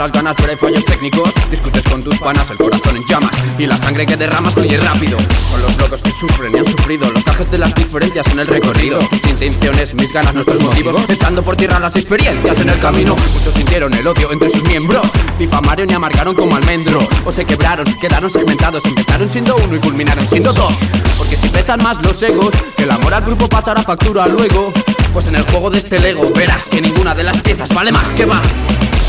las ganas pero hay fallos técnicos. Discutes con tus panas, el corazón en llamas. Y la sangre que derramas fluye rápido. Con los locos que sufren y han sufrido Los cajes de las diferencias en el recorrido. Mis intenciones, mis ganas, nuestros motivos. Echando por tierra las experiencias en el camino. Muchos sintieron el odio entre sus miembros. Difamaron y amargaron como almendro O se quebraron, quedaron segmentados. Empezaron siendo uno y culminaron siendo dos. Porque si pesan más los egos el amor al grupo pasará factura luego Pues en el juego de este Lego Verás que ninguna de las piezas vale más que va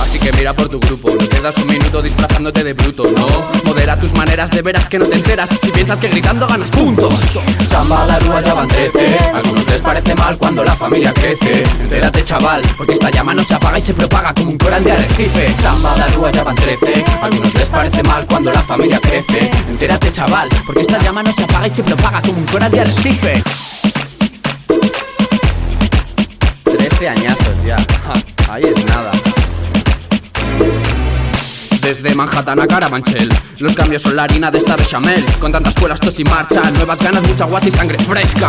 Así que mira por tu grupo, no quedas un minuto disfrazándote de bruto, no. Modera tus maneras de veras que no te enteras. Si piensas que gritando ganas puntos Samba la rúa ya van 13 Algunos les parece mal cuando la familia crece. Entérate chaval, porque esta llama no se apaga y se propaga como un coral de arrecife. Samba la rúa ya van 13 Algunos les parece mal cuando la familia crece. Entérate chaval, porque esta llama no se apaga y se propaga como un coral de arrecife 13 añazos ya, ahí es nada. Desde Manhattan a Carabanchel Los cambios son la harina de esta bechamel. Con tantas escuelas todos sin marcha Nuevas ganas, mucha guas y sangre fresca.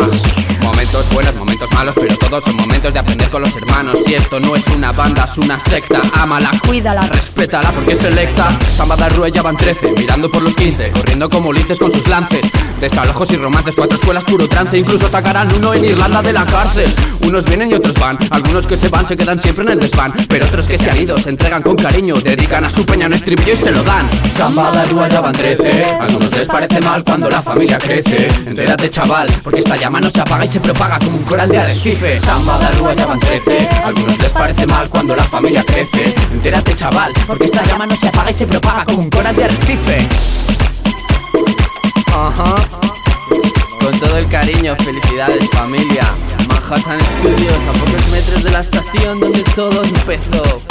Momentos buenos, momentos malos Pero todos son momentos de aprender con los hermanos. Y esto no es una banda, es una secta. Ámala, cuídala, respétala porque es selecta Samba de ya van 13 Mirando por los 15 Corriendo como lices con sus lances Desalojos y romances Cuatro escuelas puro trance. Incluso sacarán uno en Irlanda de la cárcel. Unos vienen y otros van. Algunos que se van se quedan siempre en el desván. Pero otros que se han ido se entregan con cariño. Dedican a su peña en estribillo y se lo dan. Samba la rúa ya van 13 Algunos les parece mal cuando la familia crece. Entérate chaval, porque esta llama no se apaga y se propaga como un coral de arrecife. Samba la rúa ya van 13 Algunos les parece mal cuando la familia crece. Entérate chaval, porque esta llama no se apaga y se propaga como un coral de arrecife felicidades familia. Manhattan Studios, a pocos metros de la estación donde todo empezó.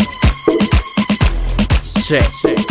Sí, sí